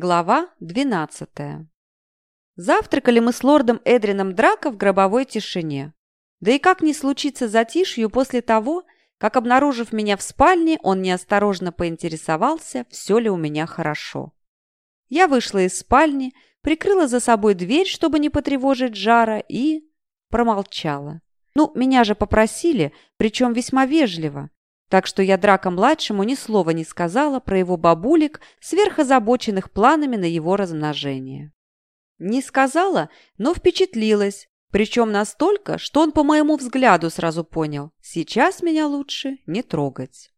Глава 12 Завтракали мы с лордом Эдрином Драко в гробовой тишине. Да и как не случиться затишью после того, как, обнаружив меня в спальне, он неосторожно поинтересовался, все ли у меня хорошо. Я вышла из спальни, прикрыла за собой дверь, чтобы не потревожить жара, и промолчала. Ну, меня же попросили, причем весьма вежливо. Так что я Драко-младшему ни слова не сказала про его бабулик, сверхозабоченных планами на его размножение. Не сказала, но впечатлилась, причем настолько, что он по моему взгляду сразу понял, сейчас меня лучше не трогать.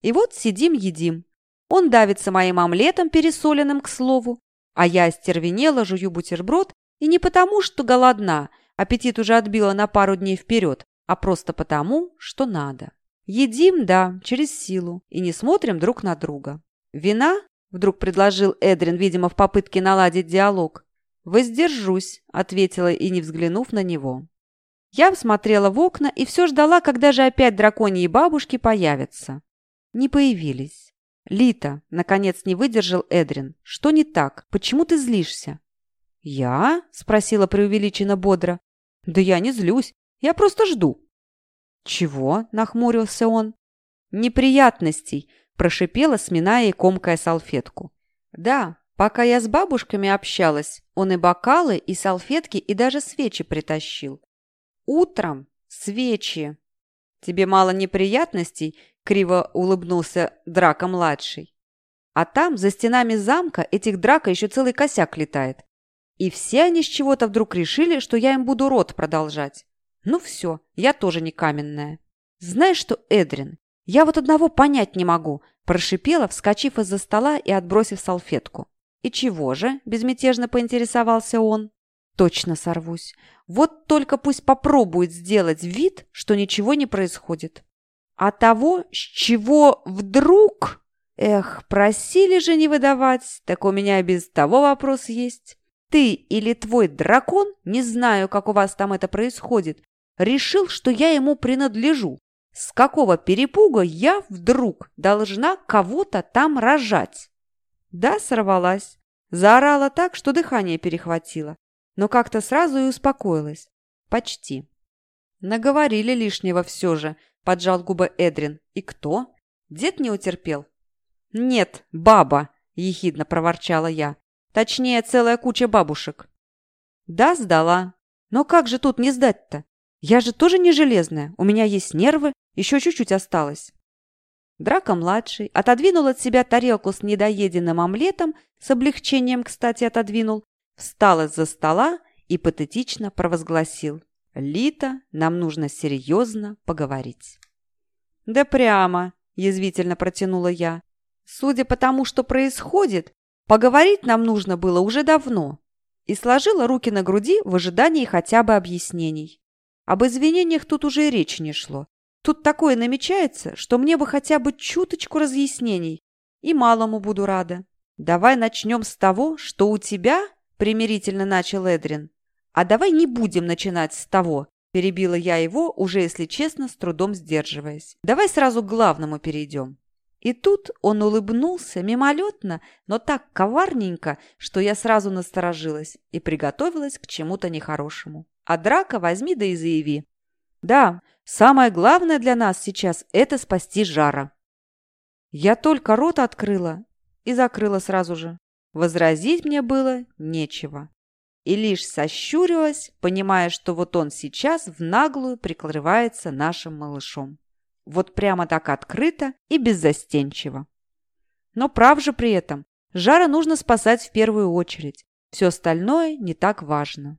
И вот сидим-едим. Он давится моим омлетом, пересоленным, к слову, а я остервенела, жую бутерброд, и не потому, что голодна, аппетит уже отбила на пару дней вперед, а просто потому, что надо. Едим, да, через силу, и не смотрим друг на друга. «Вина?» – вдруг предложил Эдрин, видимо, в попытке наладить диалог. «Воздержусь», – ответила и не взглянув на него. Я смотрела в окна и все ждала, когда же опять драконьи бабушки появятся. Не появились. «Лита», – наконец не выдержал Эдрин, – «что не так? Почему ты злишься?» «Я?» – спросила преувеличенно бодро. «Да я не злюсь, я просто жду». «Чего?» – нахмурился он. «Неприятностей», – прошипела, сминая и комкая салфетку. «Да, пока я с бабушками общалась, он и бокалы, и салфетки, и даже свечи притащил. Утром свечи». «Тебе мало неприятностей?» – криво улыбнулся Драка-младший. «А там, за стенами замка, этих драка еще целый косяк летает. И все они с чего-то вдруг решили, что я им буду рот продолжать. Ну все, я тоже не каменная. Знаешь что, Эдрин, я вот одного понять не могу, прошипела, вскочив из-за стола и отбросив салфетку. И чего же? Безмятежно поинтересовался он. Точно сорвусь. Вот только пусть попробует сделать вид, что ничего не происходит. А того, с чего вдруг... Эх, просили же не выдавать, так у меня без того вопрос есть. Ты или твой дракон, не знаю, как у вас там это происходит, решил, что я ему принадлежу. С какого перепуга я вдруг должна кого-то там рожать? Да, сорвалась. Заорала так, что дыхание перехватило. Но как-то сразу и успокоилась. Почти. Наговорили лишнего все же, поджал губы Эдрин. И кто? Дед не утерпел? Нет, баба, ехидно проворчала я. Точнее, целая куча бабушек. Да, сдала. Но как же тут не сдать-то? Я же тоже не железная, у меня есть нервы, еще чуть-чуть осталось. Драко-младший отодвинул от себя тарелку с недоеденным омлетом, с облегчением, кстати, отодвинул, встал из-за стола и патетично провозгласил. «Лита, нам нужно серьезно поговорить». «Да прямо», – язвительно протянула я. «Судя по тому, что происходит, поговорить нам нужно было уже давно». И сложила руки на груди в ожидании хотя бы объяснений. Об извинениях тут уже и речи не шло. Тут такое намечается, что мне бы хотя бы чуточку разъяснений. И малому буду рада. Давай начнем с того, что у тебя, примирительно начал Эдрин. А давай не будем начинать с того, перебила я его, уже, если честно, с трудом сдерживаясь. Давай сразу к главному перейдем. И тут он улыбнулся мимолетно, но так коварненько, что я сразу насторожилась и приготовилась к чему-то нехорошему. А драка возьми да и заяви. Да, самое главное для нас сейчас – это спасти Жара. Я только рот открыла и закрыла сразу же. Возразить мне было нечего. И лишь сощурилась, понимая, что вот он сейчас в наглую прикрывается нашим малышом. Вот прямо так открыто и беззастенчиво. Но прав же при этом, Жара нужно спасать в первую очередь. Все остальное не так важно.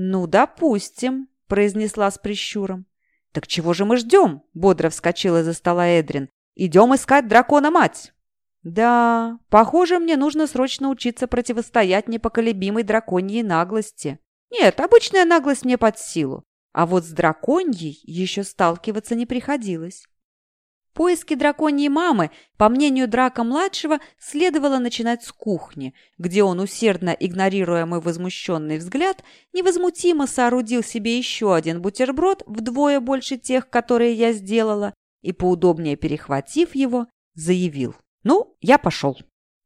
«Ну, допустим», – произнесла с прищуром. «Так чего же мы ждем?» – бодро вскочила за стола Эдрин. «Идем искать дракона-мать!» «Да, похоже, мне нужно срочно учиться противостоять непоколебимой драконьей наглости. Нет, обычная наглость мне под силу, а вот с драконьей еще сталкиваться не приходилось. Поиски драконьей мамы, по мнению Драка-младшего, следовало начинать с кухни, где он, усердно игнорируя мой возмущенный взгляд, невозмутимо соорудил себе еще один бутерброд вдвое больше тех, которые я сделала, и, поудобнее перехватив его, заявил. «Ну, я пошел».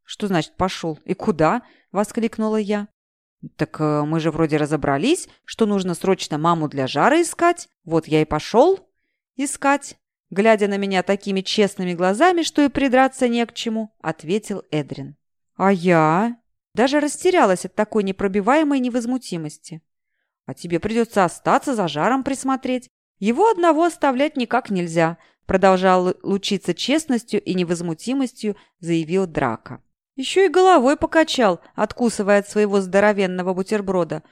«Что значит пошел? И куда?» – воскликнула я. «Так э, мы же вроде разобрались, что нужно срочно маму для жара искать. Вот я и пошел искать». Глядя на меня такими честными глазами, что и придраться не к чему, ответил Эдрин. «А я?» Даже растерялась от такой непробиваемой невозмутимости. «А тебе придется остаться за жаром присмотреть. Его одного оставлять никак нельзя», продолжал лучиться честностью и невозмутимостью, заявил Драка. Еще и головой покачал, откусывая от своего здоровенного бутерброда.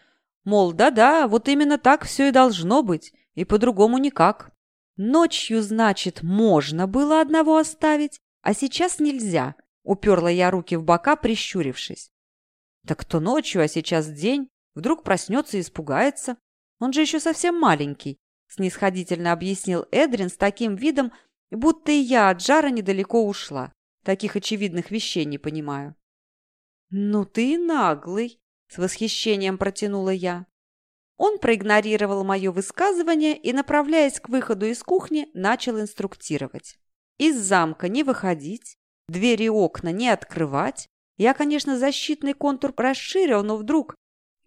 Мол, да-да, вот именно так все и должно быть, и по-другому никак. Ночью, значит, можно было одного оставить, а сейчас нельзя, уперла я руки в бока, прищурившись. Так то ночью, а сейчас день. Вдруг проснется и испугается. Он же еще совсем маленький, снисходительно объяснил Эдрин с таким видом, будто и я от жара недалеко ушла. Таких очевидных вещей не понимаю. «Ну ты наглый!» — с восхищением протянула я. Он проигнорировал мое высказывание и, направляясь к выходу из кухни, начал инструктировать. Из замка не выходить, двери и окна не открывать. Я, конечно, защитный контур расширил, но вдруг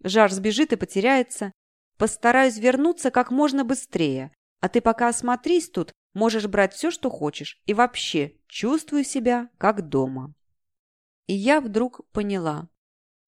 жар сбежит и потеряется. Постараюсь вернуться как можно быстрее, а ты пока осмотрись тут, можешь брать все, что хочешь, и вообще чувствую себя как дома. И я вдруг поняла.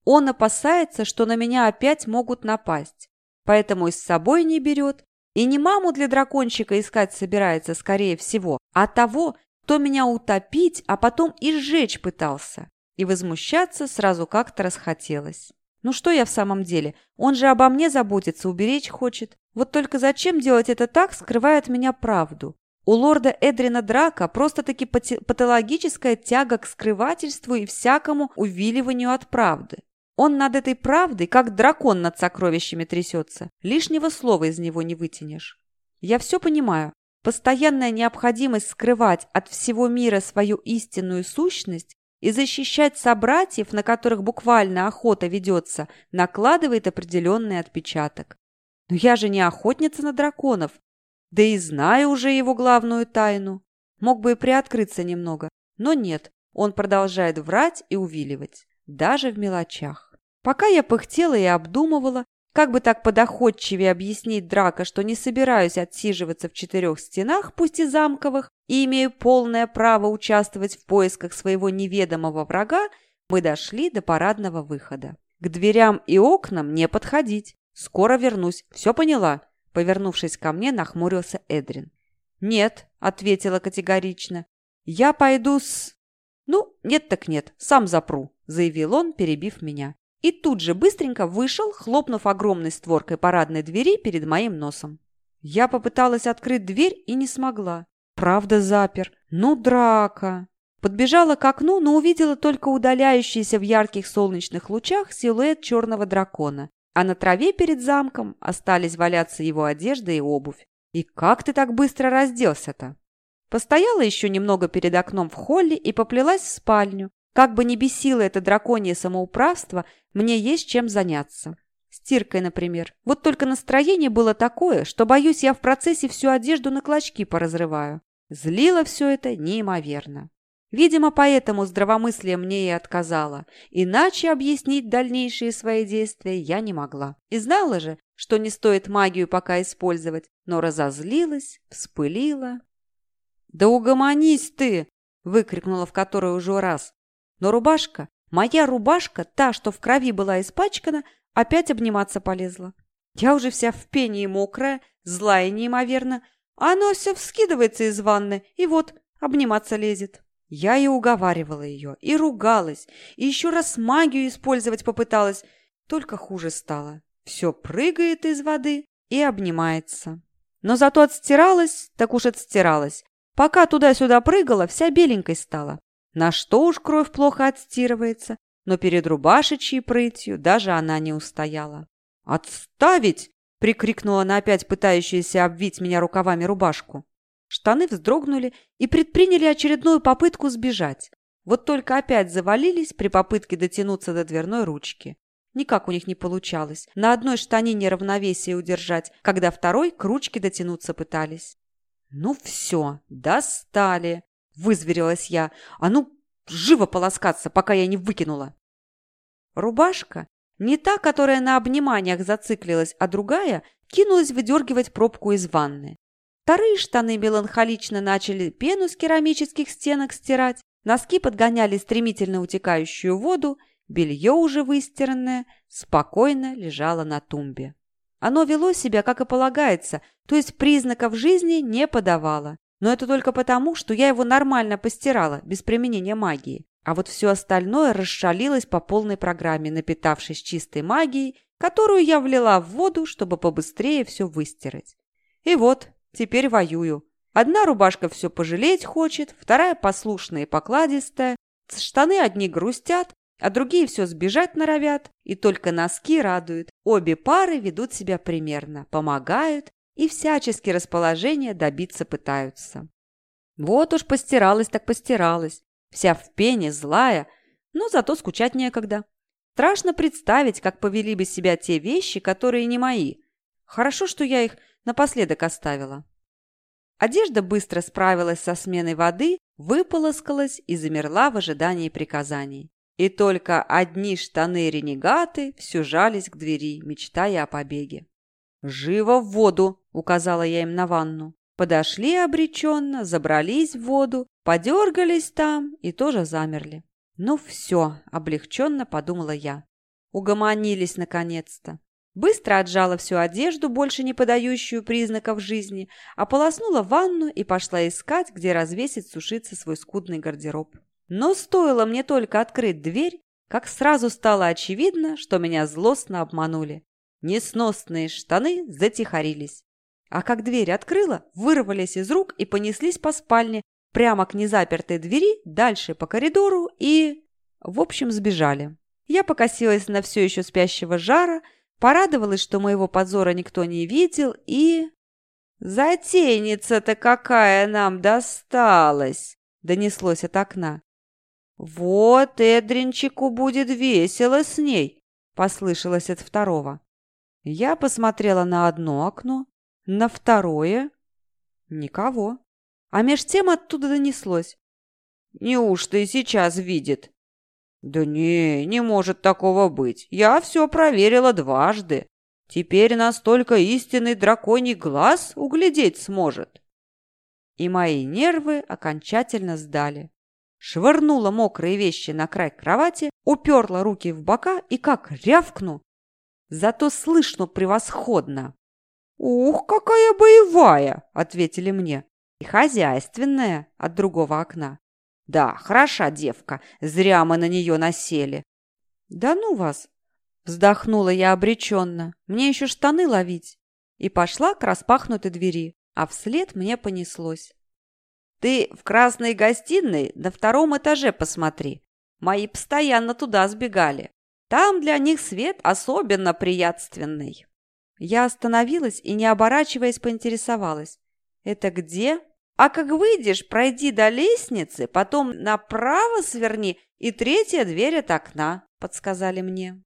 Он опасается, что на меня опять могут напасть, поэтому и с собой не берет, и не маму для дракончика искать собирается, скорее всего, а того, кто меня утопить, а потом и сжечь пытался. И возмущаться сразу как-то расхотелось. Ну что я в самом деле? Он же обо мне заботится, уберечь хочет. Вот только зачем делать это так, скрывая от меня правду? У лорда Эдрина Драка просто-таки патологическая тяга к скрывательству и всякому увиливанию от правды. Он над этой правдой, как дракон над сокровищами трясется. Лишнего слова из него не вытянешь. Я все понимаю. Постоянная необходимость скрывать от всего мира свою истинную сущность и защищать собратьев, на которых буквально охота ведется, накладывает определенный отпечаток. Но я же не охотница на драконов, да и знаю уже его главную тайну. Мог бы и приоткрыться немного, но нет, он продолжает врать и увиливать, даже в мелочах. Пока я пыхтела и обдумывала, как бы так подоходчивее объяснить Драка, что не собираюсь отсиживаться в четырех стенах, пусть и замковых, и имею полное право участвовать в поисках своего неведомого врага, мы дошли до парадного выхода. К дверям и окнам не подходить. Скоро вернусь. Все поняла?» Повернувшись ко мне, нахмурился Эдрин. «Нет», — ответила категорично. «Я пойду с...» «Ну, нет так нет, сам запру», — заявил он, перебив меня. И тут же быстренько вышел, хлопнув огромной створкой парадной двери перед моим носом. Я попыталась открыть дверь и не смогла. Правда запер. Ну, драка. Подбежала к окну, но увидела только удаляющийся в ярких солнечных лучах силуэт черного дракона а на траве перед замком остались валяться его одежда и обувь. «И как ты так быстро разделся-то?» Постояла еще немного перед окном в холле и поплелась в спальню. Как бы ни бесило это драконье самоуправство, мне есть чем заняться. Стиркой, например. Вот только настроение было такое, что, боюсь, я в процессе всю одежду на клочки поразрываю. Злило все это неимоверно. Видимо, поэтому здравомыслие мне и отказало. Иначе объяснить дальнейшие свои действия я не могла. И знала же, что не стоит магию пока использовать, но разозлилась, вспылила. «Да угомонись ты!» – выкрикнула в которой уже раз. Но рубашка, моя рубашка, та, что в крови была испачкана, опять обниматься полезла. Я уже вся в пене и мокрая, злая неимоверно, оно все вскидывается из ванны и вот обниматься лезет. Я и уговаривала ее, и ругалась, и еще раз магию использовать попыталась, только хуже стало. Все прыгает из воды и обнимается. Но зато отстиралась, так уж отстиралась. Пока туда-сюда прыгала, вся беленькой стала. На что уж кровь плохо отстирывается, но перед рубашечьей прытью даже она не устояла. «Отставить!» — прикрикнула на опять пытающаяся обвить меня рукавами рубашку. Штаны вздрогнули и предприняли очередную попытку сбежать. Вот только опять завалились при попытке дотянуться до дверной ручки. Никак у них не получалось. На одной штанине равновесие удержать, когда второй к ручке дотянуться пытались. «Ну все, достали!» – вызверилась я. «А ну, Живо полоскаться, пока я не выкинула. Рубашка, не та, которая на обниманиях зациклилась, а другая, кинулась выдергивать пробку из ванны. Вторые штаны меланхолично начали пену с керамических стенок стирать, носки подгоняли стремительно утекающую воду, белье уже выстиранное спокойно лежало на тумбе. Оно вело себя, как и полагается, то есть признаков жизни не подавало. Но это только потому, что я его нормально постирала, без применения магии. А вот все остальное расшалилось по полной программе, напитавшись чистой магией, которую я влила в воду, чтобы побыстрее все выстирать. И вот, теперь воюю. Одна рубашка все пожалеть хочет, вторая послушная и покладистая, штаны одни грустят, а другие все сбежать норовят, и только носки радуют. Обе пары ведут себя примерно, помогают и всячески расположение добиться пытаются. Вот уж постиралась так постиралась, вся в пене, злая, но зато скучать некогда. Страшно представить, как повели бы себя те вещи, которые не мои. Хорошо, что я их напоследок оставила. Одежда быстро справилась со сменой воды, выполоскалась и замерла в ожидании приказаний. И только одни штаны-ренегаты все жались к двери, мечтая о побеге. «Живо в воду!» – указала я им на ванну. Подошли обреченно, забрались в воду, подергались там и тоже замерли. «Ну все!» – облегченно подумала я. Угомонились наконец-то. Быстро отжала всю одежду, больше не подающую признаков жизни, ополоснула ванну и пошла искать, где развесить сушиться свой скудный гардероб. Но стоило мне только открыть дверь, как сразу стало очевидно, что меня злостно обманули. Несносные штаны затихарились. А как дверь открыла, вырвались из рук и понеслись по спальне, прямо к незапертой двери, дальше по коридору и... В общем, сбежали. Я покосилась на все еще спящего жара, порадовалась, что моего позора никто не видел, и... «Затейница-то какая нам досталась!» — донеслось от окна. «Вот Эдринчику будет весело с ней», — послышалось от второго. Я посмотрела на одно окно, на второе. Никого. А меж тем оттуда донеслось. «Неужто и сейчас видит?» «Да не, не может такого быть. Я все проверила дважды. Теперь настолько истинный драконий глаз углядеть сможет». И мои нервы окончательно сдали швырнула мокрые вещи на край кровати, уперла руки в бока и как рявкну. Зато слышно превосходно. «Ух, какая боевая!» — ответили мне. «И хозяйственная» от другого окна. «Да, хороша девка, зря мы на нее насели». «Да ну вас!» — вздохнула я обреченно. «Мне еще штаны ловить». И пошла к распахнутой двери, а вслед мне понеслось. Ты в красной гостиной на втором этаже посмотри. Мои постоянно туда сбегали. Там для них свет особенно приятственный». Я остановилась и, не оборачиваясь, поинтересовалась. «Это где?» «А как выйдешь, пройди до лестницы, потом направо сверни, и третья дверь от окна», — подсказали мне.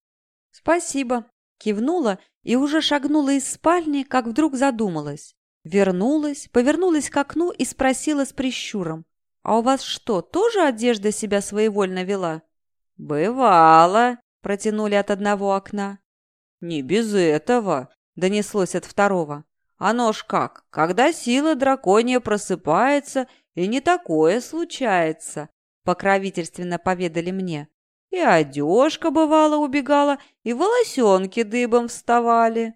«Спасибо», — кивнула и уже шагнула из спальни, как вдруг задумалась. Вернулась, повернулась к окну и спросила с прищуром. «А у вас что, тоже одежда себя своевольно вела?» «Бывало», — протянули от одного окна. «Не без этого», — донеслось от второго. «Оно ж как, когда сила драконья просыпается, и не такое случается», — покровительственно поведали мне. «И одежка, бывало, убегала, и волосенки дыбом вставали».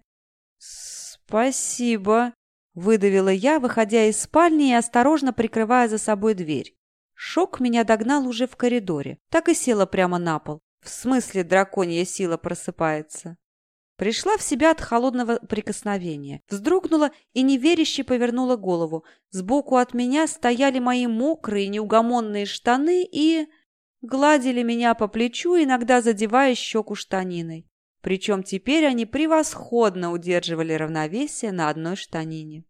«Спасибо», Выдавила я, выходя из спальни и осторожно прикрывая за собой дверь. Шок меня догнал уже в коридоре. Так и села прямо на пол. В смысле драконья сила просыпается? Пришла в себя от холодного прикосновения. Вздрогнула и неверяще повернула голову. Сбоку от меня стояли мои мокрые неугомонные штаны и... Гладили меня по плечу, иногда задевая щеку штаниной. Причем теперь они превосходно удерживали равновесие на одной штанине.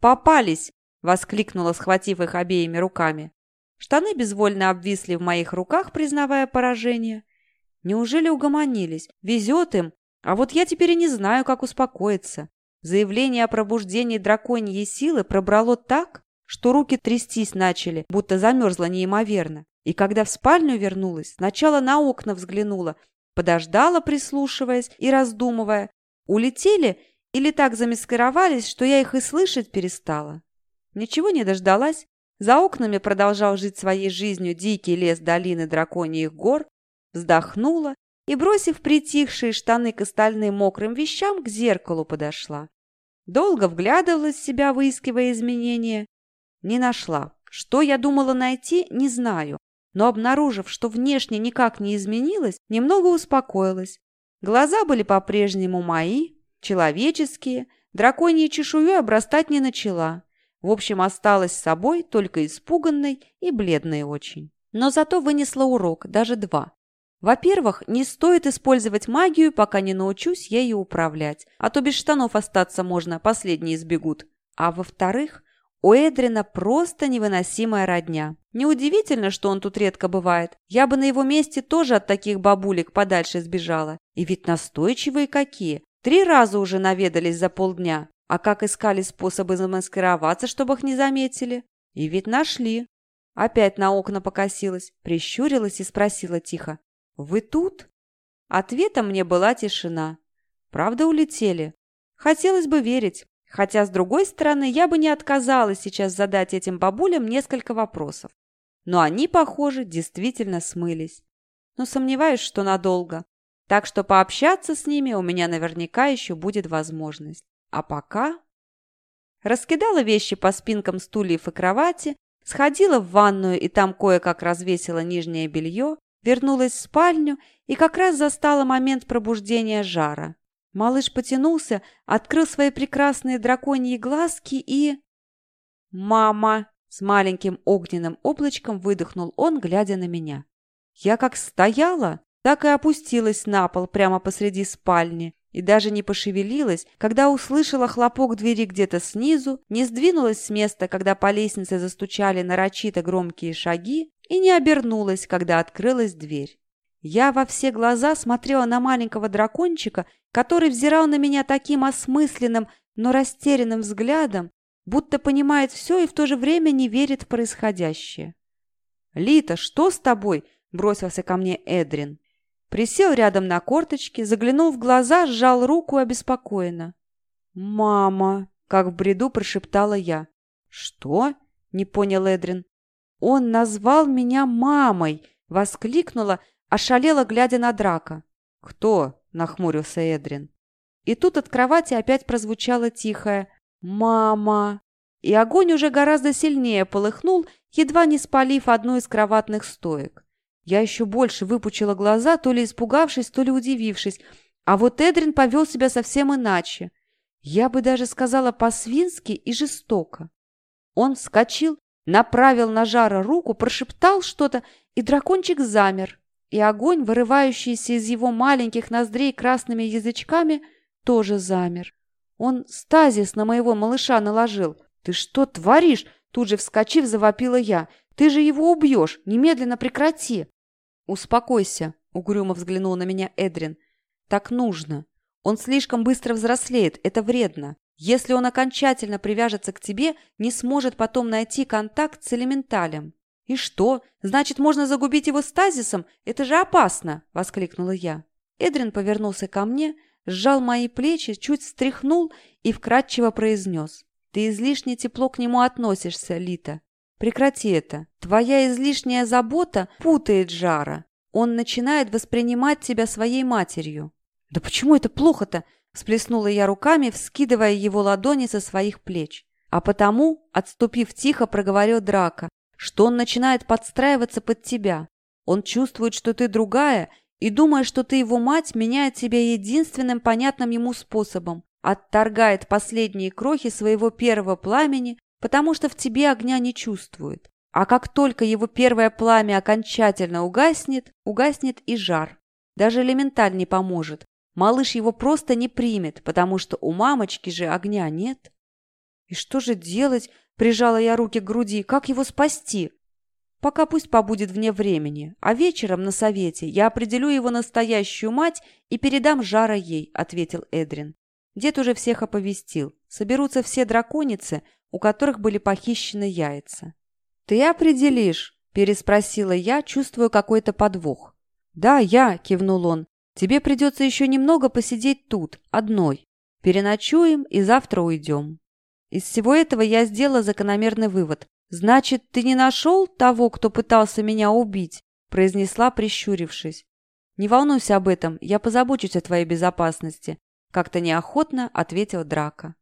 «Попались!» – воскликнула, схватив их обеими руками. Штаны безвольно обвисли в моих руках, признавая поражение. Неужели угомонились? Везет им. А вот я теперь и не знаю, как успокоиться. Заявление о пробуждении драконьей силы пробрало так, что руки трястись начали, будто замерзло неимоверно. И когда в спальню вернулась, сначала на окна взглянула, подождала, прислушиваясь и раздумывая, улетели или так замаскировались, что я их и слышать перестала. Ничего не дождалась. За окнами продолжал жить своей жизнью дикий лес долины драконьих гор, вздохнула и, бросив притихшие штаны к остальным мокрым вещам, к зеркалу подошла. Долго вглядывалась в себя, выискивая изменения. Не нашла. Что я думала найти, не знаю. Но, обнаружив, что внешне никак не изменилась, немного успокоилась. Глаза были по-прежнему мои, человеческие, драконьей чешуей обрастать не начала. В общем, осталась собой, только испуганной и бледной очень. Но зато вынесла урок, даже два. Во-первых, не стоит использовать магию, пока не научусь ею управлять, а то без штанов остаться можно, последние сбегут. А во-вторых, у Эдрина просто невыносимая родня. Неудивительно, что он тут редко бывает. Я бы на его месте тоже от таких бабулек подальше сбежала. И ведь настойчивые какие. Три раза уже наведались за полдня. А как искали способы замаскироваться, чтобы их не заметили? И ведь нашли. Опять на окна покосилась, прищурилась и спросила тихо. «Вы тут?» Ответом мне была тишина. Правда, улетели? Хотелось бы верить. Хотя, с другой стороны, я бы не отказалась сейчас задать этим бабулям несколько вопросов. Но они, похоже, действительно смылись. Но сомневаюсь, что надолго. Так что пообщаться с ними у меня наверняка еще будет возможность. А пока... Раскидала вещи по спинкам стульев и кровати, сходила в ванную и там кое-как развесила нижнее белье, вернулась в спальню и как раз застала момент пробуждения жара. Малыш потянулся, открыл свои прекрасные драконьи глазки и... «Мама!» — с маленьким огненным облачком выдохнул он, глядя на меня. Я как стояла, так и опустилась на пол прямо посреди спальни и даже не пошевелилась, когда услышала хлопок двери где-то снизу, не сдвинулась с места, когда по лестнице застучали нарочито громкие шаги, и не обернулась, когда открылась дверь. Я во все глаза смотрела на маленького дракончика, который взирал на меня таким осмысленным, но растерянным взглядом, будто понимает все и в то же время не верит в происходящее. «Лита, что с тобой?» – бросился ко мне Эдрин. Присел рядом на корточки, заглянул в глаза, сжал руку обеспокоенно. «Мама!» – как в бреду прошептала я. «Что?» – не понял Эдрин. «Он назвал меня мамой!» – воскликнула, ошалела, глядя на драка. «Кто?» – нахмурился Эдрин. И тут от кровати опять прозвучало тихое «Мама!» И огонь уже гораздо сильнее полыхнул, едва не спалив одну из кроватных стоек. Я еще больше выпучила глаза, то ли испугавшись, то ли удивившись, а вот Эдрин повел себя совсем иначе. Я бы даже сказала по-свински и жестоко. Он вскочил, направил на жара руку, прошептал что-то, и дракончик замер, и огонь, вырывающийся из его маленьких ноздрей красными язычками, тоже замер. Он стазис на моего малыша наложил. «Ты что творишь?» Тут же вскочив, завопила я. «Ты же его убьешь! Немедленно прекрати!» «Успокойся», — угрюмо взглянул на меня Эдрин. «Так нужно. Он слишком быстро взрослеет, это вредно. Если он окончательно привяжется к тебе, не сможет потом найти контакт с элементалем. «И что? Значит, можно загубить его стазисом? Это же опасно!» – воскликнула я. Эдрин повернулся ко мне, сжал мои плечи, чуть встряхнул и вкратчиво произнес. «Ты излишне тепло к нему относишься, Лита. Прекрати это. Твоя излишняя забота путает жара. Он начинает воспринимать тебя своей матерью». «Да почему это плохо-то?» – всплеснула я руками, вскидывая его ладони со своих плеч. А потому, отступив тихо, проговорил Драка, что он начинает подстраиваться под тебя. Он чувствует, что ты другая, и, думая, что ты его мать, меняет тебя единственным понятным ему способом. Отторгает последние крохи своего первого пламени, потому что в тебе огня не чувствует. А как только его первое пламя окончательно угаснет, угаснет и жар. Даже элементаль не поможет. Малыш его просто не примет, потому что у мамочки же огня нет. И что же делать? Прижала я руки к груди. Как его спасти? Пока пусть побудет вне времени, а вечером на совете я определю его настоящую мать и передам жара ей, ответил Эдрин. Дед уже всех оповестил. Соберутся все драконицы, у которых были похищены яйца. Ты определишь, – переспросила я, чувствуя какой-то подвох. «Да, я», – кивнул он. «Тебе придется еще немного посидеть тут, одной. Переночуем и завтра уйдем». Из всего этого я сделала закономерный вывод. «Значит, ты не нашел того, кто пытался меня убить?» – произнесла, прищурившись. «Не волнуйся об этом, я позабочусь о твоей безопасности», – как-то неохотно ответил Драка.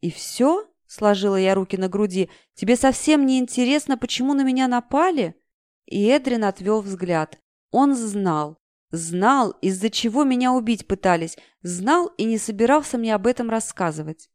«И все?» – сложила я руки на груди. «Тебе совсем не интересно, почему на меня напали?» И Эдрин отвел взгляд. Он знал. Знал, из-за чего меня убить пытались. Знал и не собирался мне об этом рассказывать.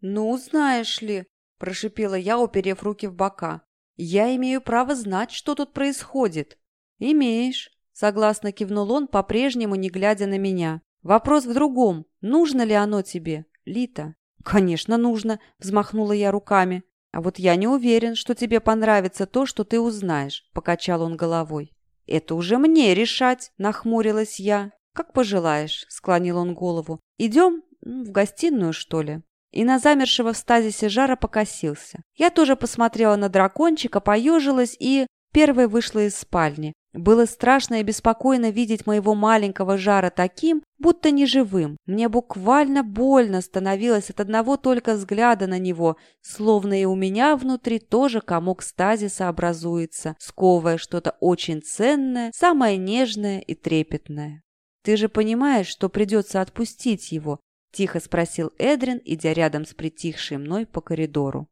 «Ну, знаешь ли», – прошипела я, уперев руки в бока. «Я имею право знать, что тут происходит». «Имеешь», – согласно кивнул он, по-прежнему не глядя на меня. «Вопрос в другом. Нужно ли оно тебе, Лита?» «Конечно, нужно», – взмахнула я руками. «А вот я не уверен, что тебе понравится то, что ты узнаешь», – покачал он головой. «Это уже мне решать», – нахмурилась я. «Как пожелаешь», – склонил он голову. «Идем в гостиную, что ли?» И на замершего в стазисе жара покосился. Я тоже посмотрела на дракончика, поежилась и первой вышла из спальни. Было страшно и беспокойно видеть моего маленького жара таким, будто неживым. Мне буквально больно становилось от одного только взгляда на него, словно и у меня внутри тоже комок стазиса образуется, сковывая что-то очень ценное, самое нежное и трепетное. Ты же понимаешь, что придется отпустить его, Тихо спросил Эдрин, идя рядом с притихшей мной по коридору.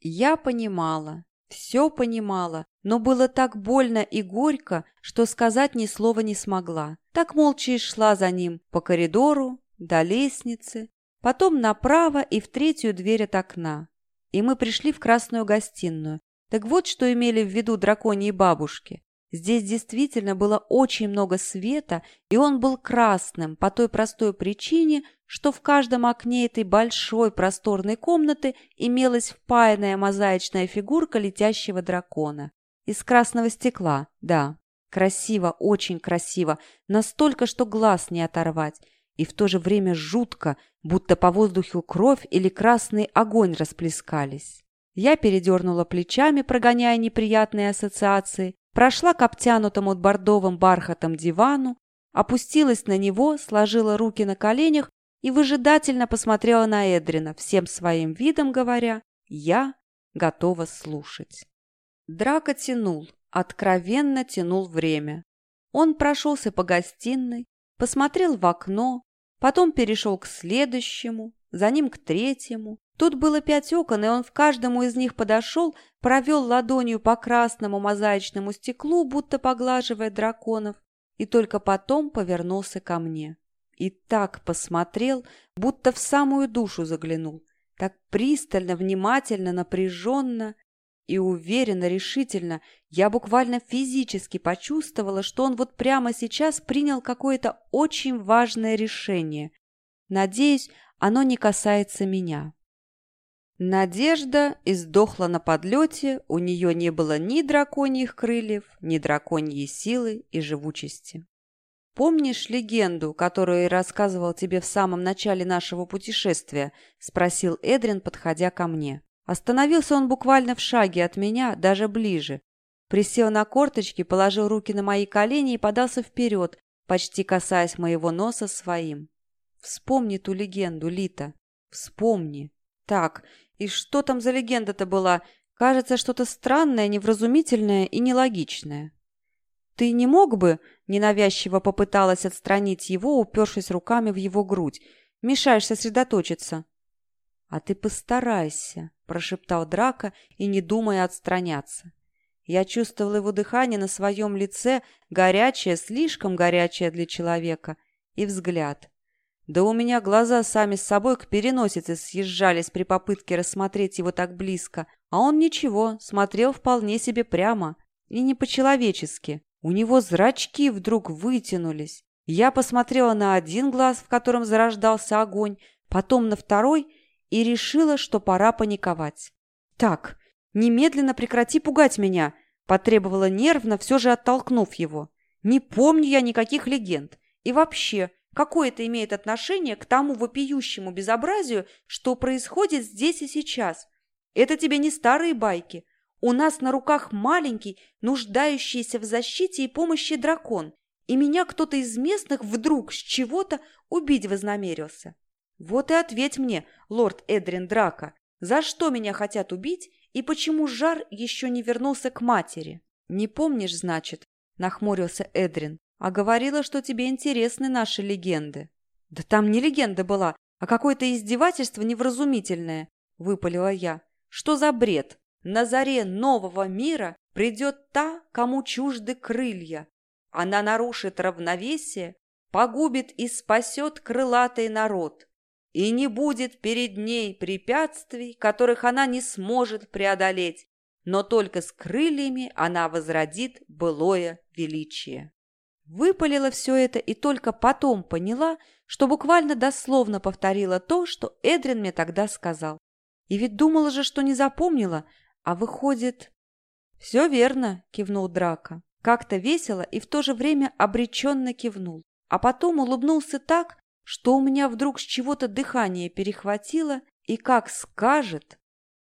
Я понимала, все понимала, но было так больно и горько, что сказать ни слова не смогла. Так молча и шла за ним по коридору, до лестницы, потом направо и в третью дверь от окна. И мы пришли в красную гостиную. Так вот, что имели в виду драконьи бабушки. Здесь действительно было очень много света, и он был красным по той простой причине, что в каждом окне этой большой просторной комнаты имелась впаянная мозаичная фигурка летящего дракона. Из красного стекла, да. Красиво, очень красиво, настолько, что глаз не оторвать. И в то же время жутко, будто по воздуху кровь или красный огонь расплескались. Я передернула плечами, прогоняя неприятные ассоциации, прошла к обтянутому бордовым бархатом дивану, опустилась на него, сложила руки на коленях и выжидательно посмотрела на Эдрина, всем своим видом говоря «Я готова слушать». Драко тянул, откровенно тянул время. Он прошелся по гостиной, посмотрел в окно, потом перешел к следующему, за ним к третьему, Тут было пять окон, и он в каждому из них подошел, провел ладонью по красному мозаичному стеклу, будто поглаживая драконов, и только потом повернулся ко мне. И так посмотрел, будто в самую душу заглянул, так пристально, внимательно, напряженно и уверенно, решительно. Я буквально физически почувствовала, что он вот прямо сейчас принял какое-то очень важное решение. Надеюсь, оно не касается меня. Надежда издохла на подлете, у нее не было ни драконьих крыльев, ни драконьей силы и живучести. «Помнишь легенду, которую я рассказывал тебе в самом начале нашего путешествия?» – спросил Эдрин, подходя ко мне. Остановился он буквально в шаге от меня, даже ближе. Присел на корточки, положил руки на мои колени и подался вперед, почти касаясь моего носа своим. «Вспомни ту легенду, Лита. Вспомни. Так, и что там за легенда-то была? Кажется, что-то странное, невразумительное и нелогичное. «Ты не мог бы?» – ненавязчиво попыталась отстранить его, упершись руками в его грудь. «Мешаешь сосредоточиться». «А ты постарайся», – прошептал Драка и не думая отстраняться. Я чувствовал его дыхание на своем лице, горячее, слишком горячее для человека, и взгляд. Да у меня глаза сами с собой к переносице съезжались при попытке рассмотреть его так близко, а он ничего, смотрел вполне себе прямо и не по-человечески. У него зрачки вдруг вытянулись. Я посмотрела на один глаз, в котором зарождался огонь, потом на второй и решила, что пора паниковать. «Так, немедленно прекрати пугать меня!» – потребовала нервно, все же оттолкнув его. «Не помню я никаких легенд. И вообще, Какое это имеет отношение к тому вопиющему безобразию, что происходит здесь и сейчас? Это тебе не старые байки. У нас на руках маленький, нуждающийся в защите и помощи дракон, и меня кто-то из местных вдруг с чего-то убить вознамерился. Вот и ответь мне, лорд Эдрин Драка, за что меня хотят убить и почему Жар еще не вернулся к матери? Не помнишь, значит, нахмурился Эдрин, а говорила, что тебе интересны наши легенды. Да там не легенда была, а какое-то издевательство невразумительное, выпалила я. Что за бред? На заре нового мира придет та, кому чужды крылья. Она нарушит равновесие, погубит и спасет крылатый народ и не будет перед ней препятствий, которых она не сможет преодолеть, но только с крыльями она возродит былое величие. Выпалила все это и только потом поняла, что буквально дословно повторила то, что Эдрин мне тогда сказал. И ведь думала же, что не запомнила, а выходит... «Все верно», — кивнул Драка. Как-то весело и в то же время обреченно кивнул. А потом улыбнулся так, что у меня вдруг с чего-то дыхание перехватило, и как скажет,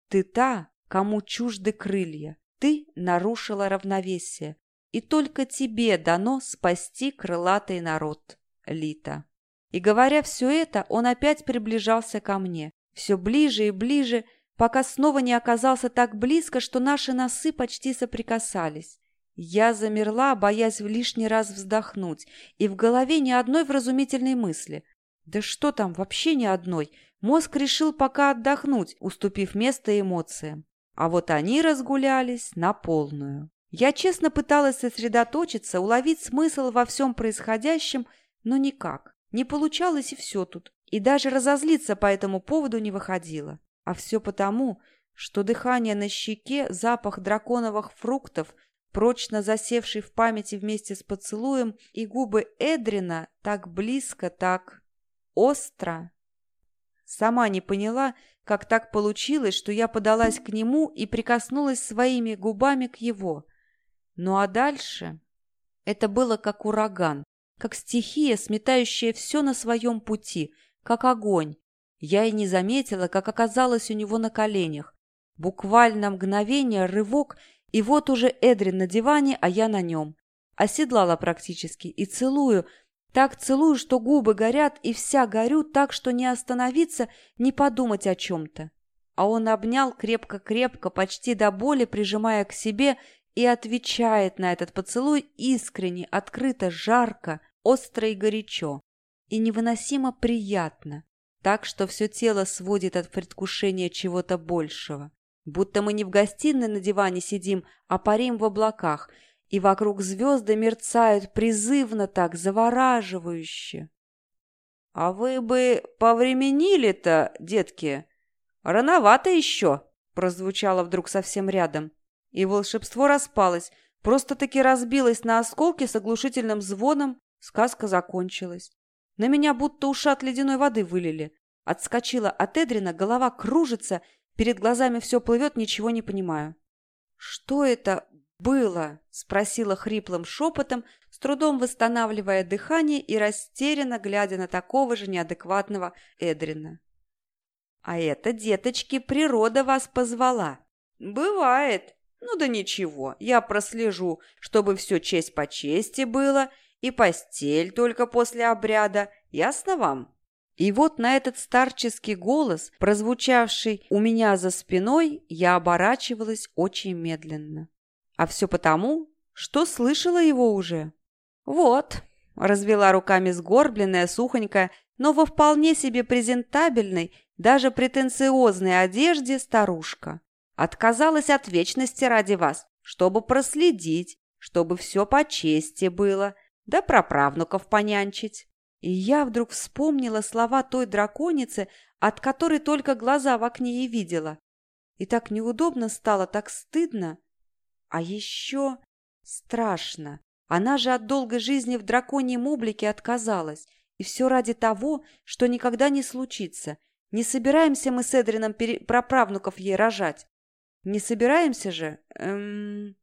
ты та, кому чужды крылья, ты нарушила равновесие, и только тебе дано спасти крылатый народ, Лита. И говоря все это, он опять приближался ко мне, все ближе и ближе, пока снова не оказался так близко, что наши носы почти соприкасались. Я замерла, боясь в лишний раз вздохнуть, и в голове ни одной вразумительной мысли. Да что там, вообще ни одной. Мозг решил пока отдохнуть, уступив место эмоциям. А вот они разгулялись на полную. Я честно пыталась сосредоточиться, уловить смысл во всем происходящем, но никак. Не получалось и все тут. И даже разозлиться по этому поводу не выходило. А все потому, что дыхание на щеке, запах драконовых фруктов, прочно засевший в памяти вместе с поцелуем, и губы Эдрина так близко, так остро. Сама не поняла, как так получилось, что я подалась к нему и прикоснулась своими губами к его. Ну а дальше... Это было как ураган, как стихия, сметающая все на своем пути, как огонь. Я и не заметила, как оказалась у него на коленях. Буквально мгновение, рывок, и вот уже Эдрин на диване, а я на нем. Оседлала практически и целую, так целую, что губы горят, и вся горю так, что не остановиться, не подумать о чем-то. А он обнял крепко-крепко, почти до боли, прижимая к себе, и отвечает на этот поцелуй искренне, открыто, жарко, остро и горячо. И невыносимо приятно, так что все тело сводит от предвкушения чего-то большего. Будто мы не в гостиной на диване сидим, а парим в облаках – и вокруг звезды мерцают призывно так, завораживающе. — А вы бы повременили-то, детки? Рановато еще, — прозвучало вдруг совсем рядом. И волшебство распалось, просто-таки разбилось на осколки с оглушительным звоном, сказка закончилась. На меня будто ушат ледяной воды вылили. Отскочила от Эдрина, голова кружится, перед глазами все плывет, ничего не понимаю. Что это было?» – спросила хриплым шепотом, с трудом восстанавливая дыхание и растерянно глядя на такого же неадекватного Эдрина. «А это, деточки, природа вас позвала». «Бывает. Ну да ничего, я прослежу, чтобы все честь по чести было, и постель только после обряда. Ясно вам?» И вот на этот старческий голос, прозвучавший у меня за спиной, я оборачивалась очень медленно. А все потому, что слышала его уже. «Вот», – развела руками сгорбленная, сухонькая, но во вполне себе презентабельной, даже претенциозной одежде старушка. Отказалась от вечности ради вас, чтобы проследить, чтобы все по чести было, да про правнуков понянчить. И я вдруг вспомнила слова той драконицы, от которой только глаза в окне и видела. И так неудобно стало, так стыдно. А еще страшно. Она же от долгой жизни в драконьем облике отказалась. И все ради того, что никогда не случится. Не собираемся мы с Эдрином пере... праправнуков ей рожать. Не собираемся же? Эм...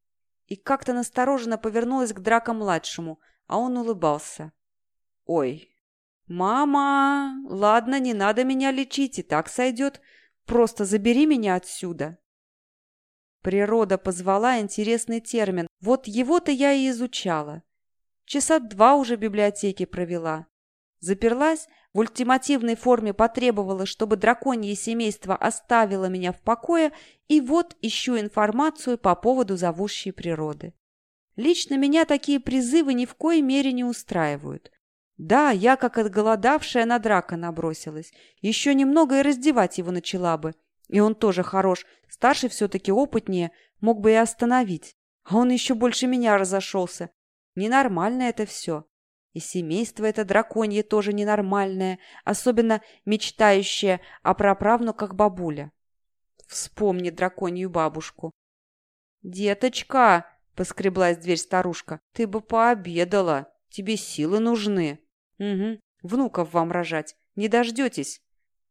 И как-то настороженно повернулась к Драко-младшему, а он улыбался. «Ой, мама, ладно, не надо меня лечить, и так сойдет. Просто забери меня отсюда». Природа позвала интересный термин. Вот его-то я и изучала. Часа два уже в библиотеке провела. Заперлась, в ультимативной форме потребовала, чтобы драконье семейство оставило меня в покое, и вот ищу информацию по поводу зовущей природы. Лично меня такие призывы ни в коей мере не устраивают. Да, я, как отголодавшая, на драка набросилась. Еще немного и раздевать его начала бы. И он тоже хорош, старший все-таки опытнее, мог бы и остановить. А он еще больше меня разошелся. Ненормально это все. И семейство это драконье тоже ненормальное, особенно мечтающее о праправнуках бабуля. Вспомни драконью бабушку. «Деточка!» — поскреблась дверь старушка. «Ты бы пообедала. Тебе силы нужны». «Угу. Внуков вам рожать. Не дождетесь».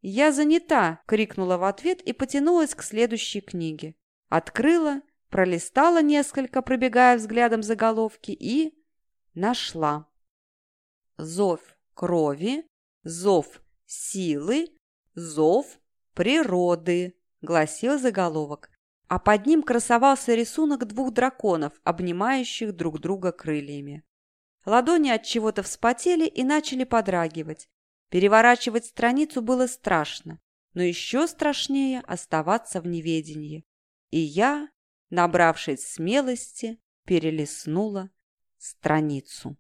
«Я занята!» — крикнула в ответ и потянулась к следующей книге. Открыла, пролистала несколько, пробегая взглядом заголовки, и нашла. Зов крови, зов силы, зов природы, гласил заголовок. А под ним красовался рисунок двух драконов, обнимающих друг друга крыльями. Ладони от чего-то вспотели и начали подрагивать. Переворачивать страницу было страшно, но еще страшнее оставаться в неведении. И я, набравшись смелости, перелистнула страницу.